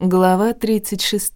Глава 36.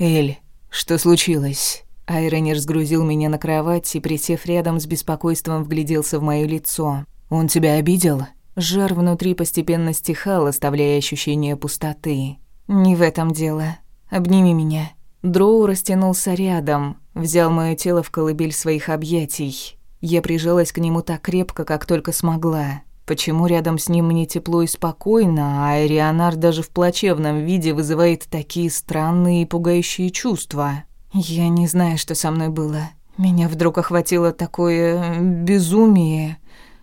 «Эль, что случилось?» Айронер сгрузил меня на кровать и, присев рядом, с беспокойством вгляделся в моё лицо. «Он тебя обидел?» Жар внутри постепенно стихал, оставляя ощущение пустоты. «Не в этом дело. Обними меня». Дроу растянулся рядом, взял моё тело в колыбель своих объятий. Я прижалась к нему так крепко, как только смогла. Почему рядом с ним мне тепло и спокойно, а Эрионар даже в плачевном виде вызывает такие странные и пугающие чувства? Я не знаю, что со мной было. Меня вдруг охватило такое безумие,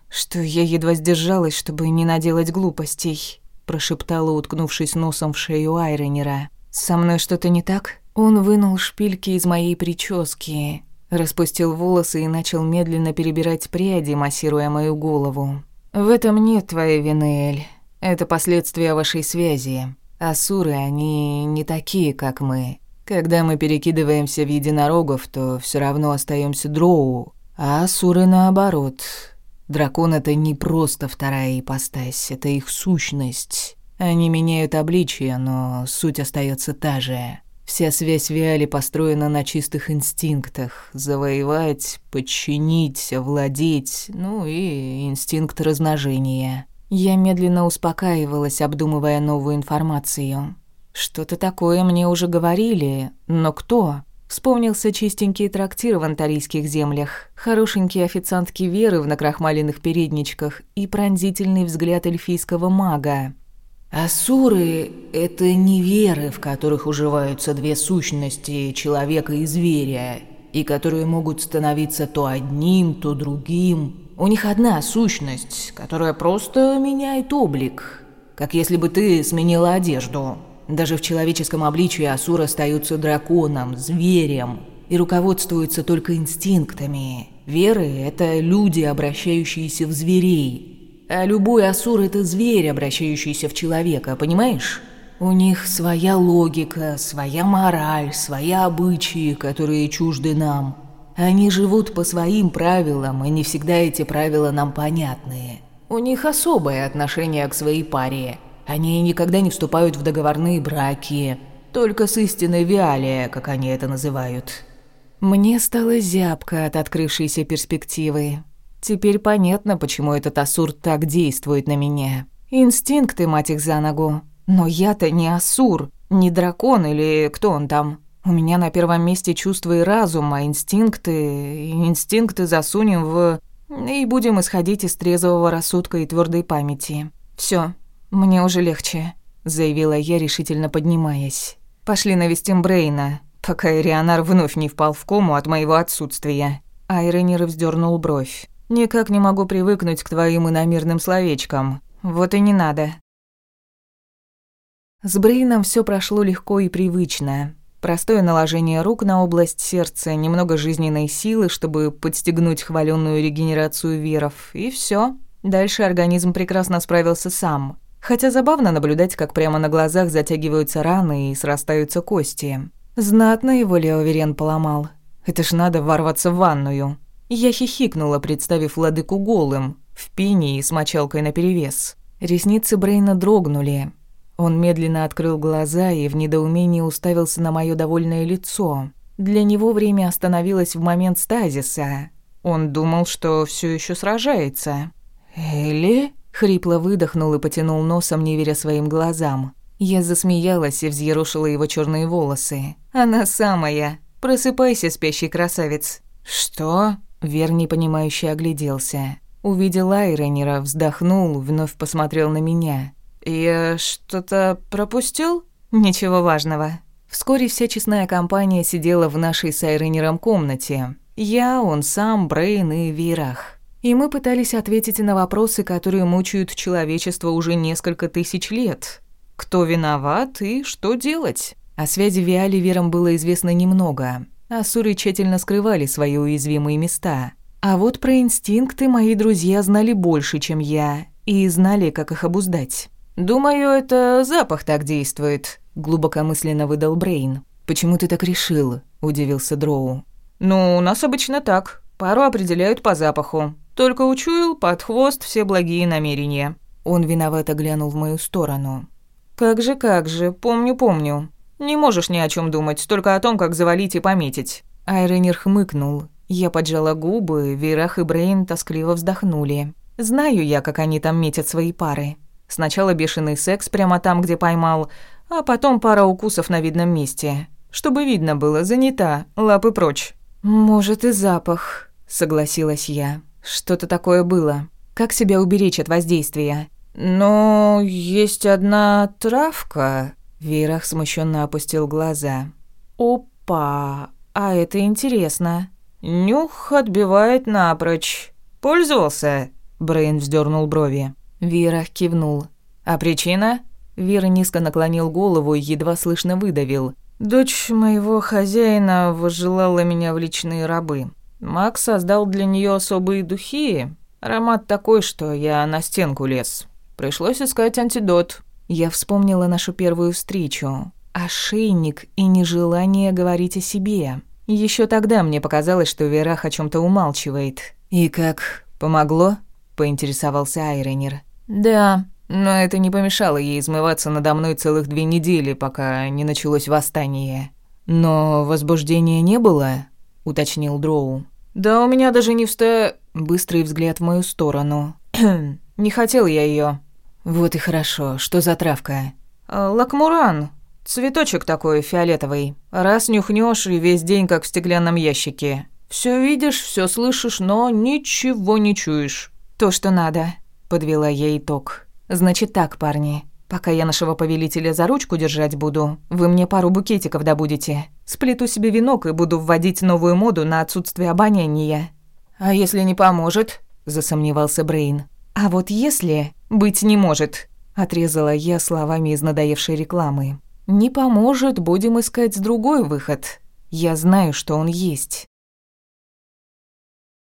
что я едва сдержалась, чтобы не наделать глупостей, прошептала, уткнувшись носом в шею Айронера. Со мной что-то не так? Он вынул шпильки из моей прически, распустил волосы и начал медленно перебирать пряди, массируя мою голову. В этом нет твоей вины, Эль. Это последствия вашей связи. Асуры, они не такие, как мы. Когда мы перекидываемся в единорогов, то все равно остаемся дроу, а асуры наоборот. Дракон — это не просто вторая ипостась, это их сущность. Они меняют обличие, но суть остается та же. Вся связь Виали построена на чистых инстинктах. Завоевать, подчинить, овладеть, ну и инстинкт размножения. Я медленно успокаивалась, обдумывая новую информацию. Что-то такое мне уже говорили, но кто? Вспомнился чистенький трактир в антарийских землях, хорошенькие официантки Веры в накрахмаленных передничках и пронзительный взгляд эльфийского мага. Асуры — это не веры, в которых уживаются две сущности, человека и зверя, и которые могут становиться то одним, то другим. У них одна сущность, которая просто меняет облик, как если бы ты сменила одежду. Даже в человеческом обличии Асуры остаются драконом, зверем и руководствуются только инстинктами. Веры — это люди, обращающиеся в зверей, а любой асур – это зверь, обращающийся в человека, понимаешь? У них своя логика, своя мораль, свои обычаи, которые чужды нам. Они живут по своим правилам, и не всегда эти правила нам понятны. У них особое отношение к своей паре. Они никогда не вступают в договорные браки, только с истинной Виалия, как они это называют. Мне стало зябко от открывшейся перспективы. Теперь понятно, почему этот Асур так действует на меня. Инстинкты, мать их за ногу. Но я-то не Асур, не дракон или кто он там. У меня на первом месте чувства и разум, а инстинкты... Инстинкты засунем в... И будем исходить из трезвого рассудка и твердой памяти. Все, мне уже легче», — заявила я, решительно поднимаясь. «Пошли навестим Брейна, пока Ирионар вновь не впал в кому от моего отсутствия». Айренер вздернул бровь. Никак не могу привыкнуть к твоим иномирным словечкам. Вот и не надо. С Брейном все прошло легко и привычно. Простое наложение рук на область сердца, немного жизненной силы, чтобы подстегнуть хваленную регенерацию веров, и все. Дальше организм прекрасно справился сам. Хотя забавно наблюдать, как прямо на глазах затягиваются раны и срастаются кости. Знатно его Леоверен поломал. Это ж надо ворваться в ванную. Я хихикнула, представив владыку голым, в пине и с мочалкой наперевес. Ресницы Брейна дрогнули. Он медленно открыл глаза и в недоумении уставился на мое довольное лицо. Для него время остановилось в момент стазиса. Он думал, что все еще сражается. «Элли?» — хрипло выдохнул и потянул носом, не веря своим глазам. Я засмеялась и взъерошила его черные волосы. «Она самая. Просыпайся, спящий красавец». «Что?» Вер непонимающе огляделся. Увидел Айронера, вздохнул, вновь посмотрел на меня. «Я что-то пропустил?» «Ничего важного». Вскоре вся честная компания сидела в нашей с Айронером комнате. Я, он сам, Брейн и Вирах. И мы пытались ответить на вопросы, которые мучают человечество уже несколько тысяч лет. Кто виноват и что делать? О связи Виали Вером было известно немного. Асуры тщательно скрывали свои уязвимые места. А вот про инстинкты мои друзья знали больше, чем я, и знали, как их обуздать. «Думаю, это запах так действует», — глубокомысленно выдал Брейн. «Почему ты так решил?» — удивился Дроу. «Ну, у нас обычно так. Пару определяют по запаху. Только учуял под хвост все благие намерения». Он виновато глянул в мою сторону. «Как же, как же, помню, помню. Не можешь ни о чем думать, только о том, как завалить и пометить». Айренер хмыкнул. Я поджала губы, Верах и Брейн тоскливо вздохнули. Знаю я, как они там метят свои пары. Сначала бешеный секс прямо там, где поймал, а потом пара укусов на видном месте. Чтобы видно было, занята, лапы прочь. «Может, и запах», — согласилась я. «Что-то такое было. Как себя уберечь от воздействия?» «Но есть одна травка», — Вейрах смущенно опустил глаза. «Опа, а это интересно. Нюх отбивает напрочь. Пользовался?» Брейн вздернул брови. Вейрах кивнул. «А причина?» Вера низко наклонил голову и едва слышно выдавил. «Дочь моего хозяина возжелала меня в личные рабы. Макс создал для нее особые духи. Аромат такой, что я на стенку лез. Пришлось искать антидот». Я вспомнила нашу первую встречу. Ошейник и нежелание говорить о себе. Еще тогда мне показалось, что Верах о чем то умалчивает. «И как, помогло?» – поинтересовался Айренер. «Да, но это не помешало ей измываться надо мной целых две недели, пока не началось восстание. Но возбуждения не было, уточнил Дроу. Да у меня даже не вста... Быстрый взгляд в мою сторону. не хотел я ее. Вот и хорошо. Что за травка? А, лакмуран. Цветочек такой фиолетовый. Раз нюхнешь и весь день как в стеклянном ящике. Все видишь, все слышишь, но ничего не чуешь. То, что надо, подвела я итог. Значит так, парни. Пока я нашего повелителя за ручку держать буду, вы мне пару букетиков добудете. Сплету себе венок и буду вводить новую моду на отсутствие обоняния. А если не поможет? засомневался Брейн. А вот если быть не может, отрезала я словами из надоевшей рекламы. Не поможет, будем искать другой выход. Я знаю, что он есть.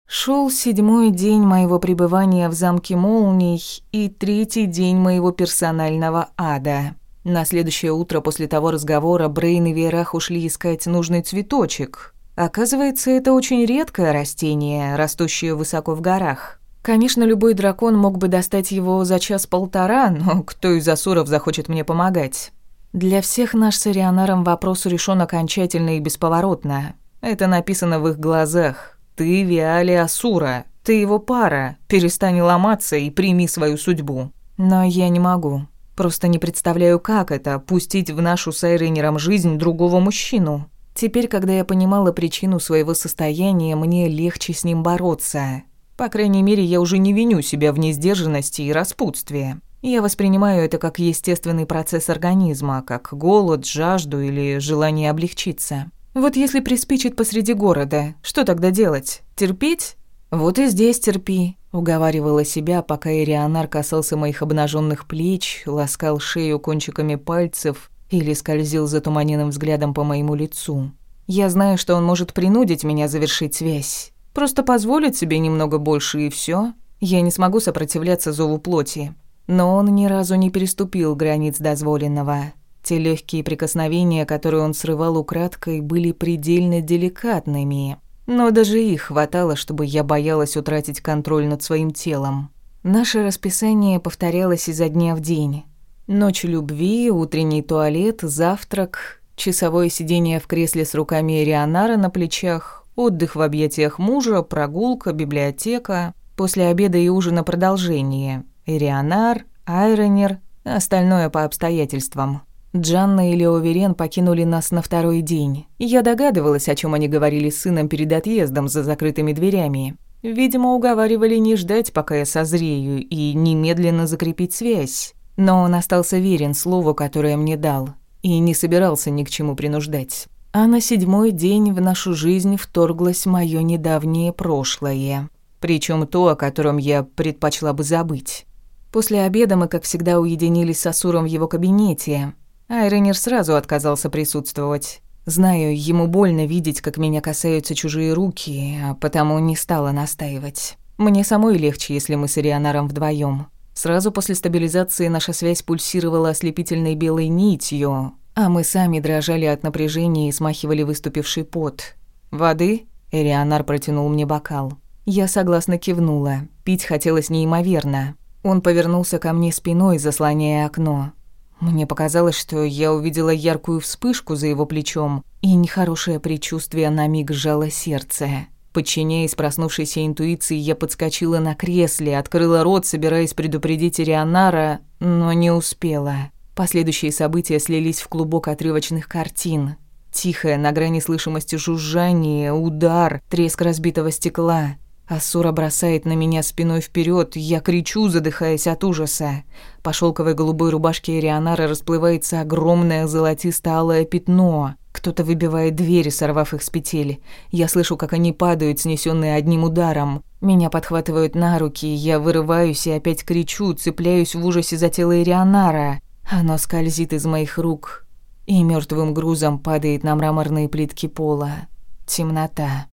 Шел седьмой день моего пребывания в замке молний и третий день моего персонального ада. На следующее утро после того разговора Брейн и Верах ушли искать нужный цветочек. Оказывается, это очень редкое растение, растущее высоко в горах. Конечно, любой дракон мог бы достать его за час-полтора, но кто из асуров захочет мне помогать? Для всех наш с Арианаром вопрос решен окончательно и бесповоротно. Это написано в их глазах. Ты Виали Асура, ты его пара. Перестань ломаться и прими свою судьбу. Но я не могу. Просто не представляю, как это пустить в нашу с Айренером жизнь другого мужчину. Теперь, когда я понимала причину своего состояния, мне легче с ним бороться. По крайней мере, я уже не виню себя в несдержанности и распутстве. Я воспринимаю это как естественный процесс организма, как голод, жажду или желание облегчиться. Вот если приспичит посреди города, что тогда делать? Терпеть? Вот и здесь терпи, уговаривала себя, пока Ирианар касался моих обнаженных плеч, ласкал шею кончиками пальцев или скользил затуманенным взглядом по моему лицу. Я знаю, что он может принудить меня завершить связь. Просто позволить себе немного больше и все. Я не смогу сопротивляться зову плоти. Но он ни разу не переступил границ дозволенного. Те легкие прикосновения, которые он срывал украдкой, были предельно деликатными. Но даже их хватало, чтобы я боялась утратить контроль над своим телом. Наше расписание повторялось изо дня в день. Ночь любви, утренний туалет, завтрак, часовое сидение в кресле с руками Рионара на плечах, отдых в объятиях мужа, прогулка, библиотека, после обеда и ужина продолжение. Рионар, Айронер, остальное по обстоятельствам. Джанна и Лео покинули нас на второй день. Я догадывалась, о чем они говорили с сыном перед отъездом за закрытыми дверями. Видимо, уговаривали не ждать, пока я созрею, и немедленно закрепить связь. Но он остался верен слову, которое мне дал, и не собирался ни к чему принуждать. А на седьмой день в нашу жизнь вторглось мое недавнее прошлое. Причем то, о котором я предпочла бы забыть. После обеда мы, как всегда, уединились с Асуром в его кабинете, Айренер сразу отказался присутствовать. Знаю, ему больно видеть, как меня касаются чужие руки, а потому не стала настаивать. Мне самой легче, если мы с Ирианаром вдвоем. Сразу после стабилизации наша связь пульсировала ослепительной белой нитью, а мы сами дрожали от напряжения и смахивали выступивший пот. «Воды?» – Ирианар протянул мне бокал. Я согласно кивнула. Пить хотелось неимоверно. Он повернулся ко мне спиной, заслоняя окно. Мне показалось, что я увидела яркую вспышку за его плечом, и нехорошее предчувствие на миг сжало сердце. Подчиняясь проснувшейся интуиции, я подскочила на кресле, открыла рот, собираясь предупредить Ирианара, но не успела. Последующие события слились в клубок отрывочных картин. Тихое, на грани слышимости жужжание, удар, треск разбитого стекла. Асура бросает на меня спиной вперед, я кричу, задыхаясь от ужаса. По шелковой голубой рубашке Ирианара расплывается огромное золотисто-алое пятно. Кто-то выбивает двери, сорвав их с петель. Я слышу, как они падают, снесенные одним ударом. Меня подхватывают на руки, я вырываюсь и опять кричу, цепляюсь в ужасе за тело Ирианара. Оно скользит из моих рук и мертвым грузом падает на мраморные плитки пола. Темнота.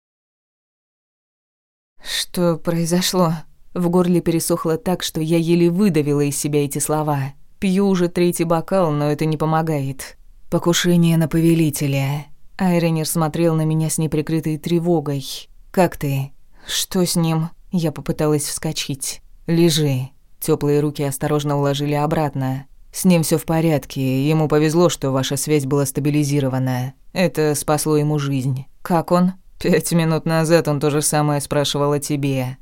Что произошло? В горле пересохло так, что я еле выдавила из себя эти слова. Пью уже третий бокал, но это не помогает. «Покушение на повелителя». Айренер смотрел на меня с неприкрытой тревогой. «Как ты?» «Что с ним?» Я попыталась вскочить. «Лежи». Теплые руки осторожно уложили обратно. «С ним все в порядке. Ему повезло, что ваша связь была стабилизирована. Это спасло ему жизнь». «Как он?» «Пять минут назад он то же самое спрашивал о тебе».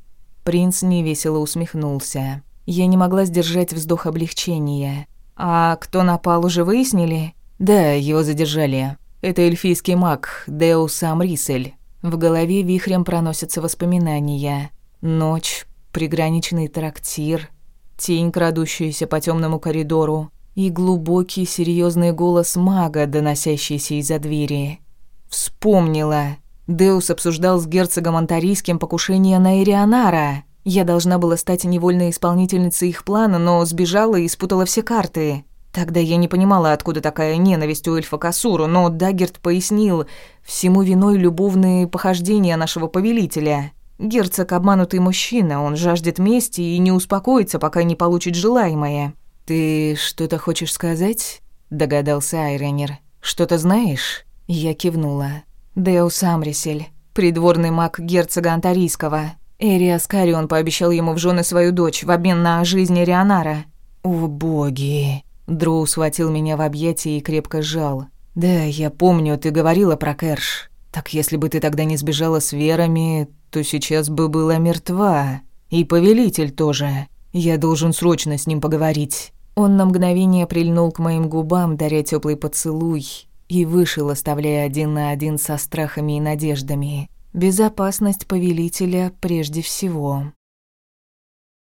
Принц невесело усмехнулся. Я не могла сдержать вздох облегчения. «А кто напал, уже выяснили?» Да, его задержали. Это эльфийский маг Деус Амрисель. В голове вихрем проносятся воспоминания. Ночь, приграничный трактир, тень, крадущаяся по темному коридору, и глубокий серьезный голос мага, доносящийся из-за двери. Вспомнила. Деус обсуждал с герцогом Антарийским покушение на Эрионара. Я должна была стать невольной исполнительницей их плана, но сбежала и спутала все карты. Тогда я не понимала, откуда такая ненависть у эльфа к Асуру, но Даггерт пояснил, всему виной любовные похождения нашего повелителя. Герцог – обманутый мужчина, он жаждет мести и не успокоится, пока не получит желаемое. «Ты что-то хочешь сказать?» – догадался Айренер. «Что-то знаешь?» Я кивнула. «Деус Амрисель, придворный маг герцога Антарийского. Эри Аскарион пообещал ему в жены свою дочь в обмен на жизнь Рионара». «О боги!» Дроу схватил меня в объятия и крепко сжал. «Да, я помню, ты говорила про Кэрш. Так если бы ты тогда не сбежала с Верами, то сейчас бы была мертва. И повелитель тоже. Я должен срочно с ним поговорить». Он на мгновение прильнул к моим губам, даря теплый поцелуй, и вышел, оставляя один на один со страхами и надеждами. Безопасность повелителя прежде всего.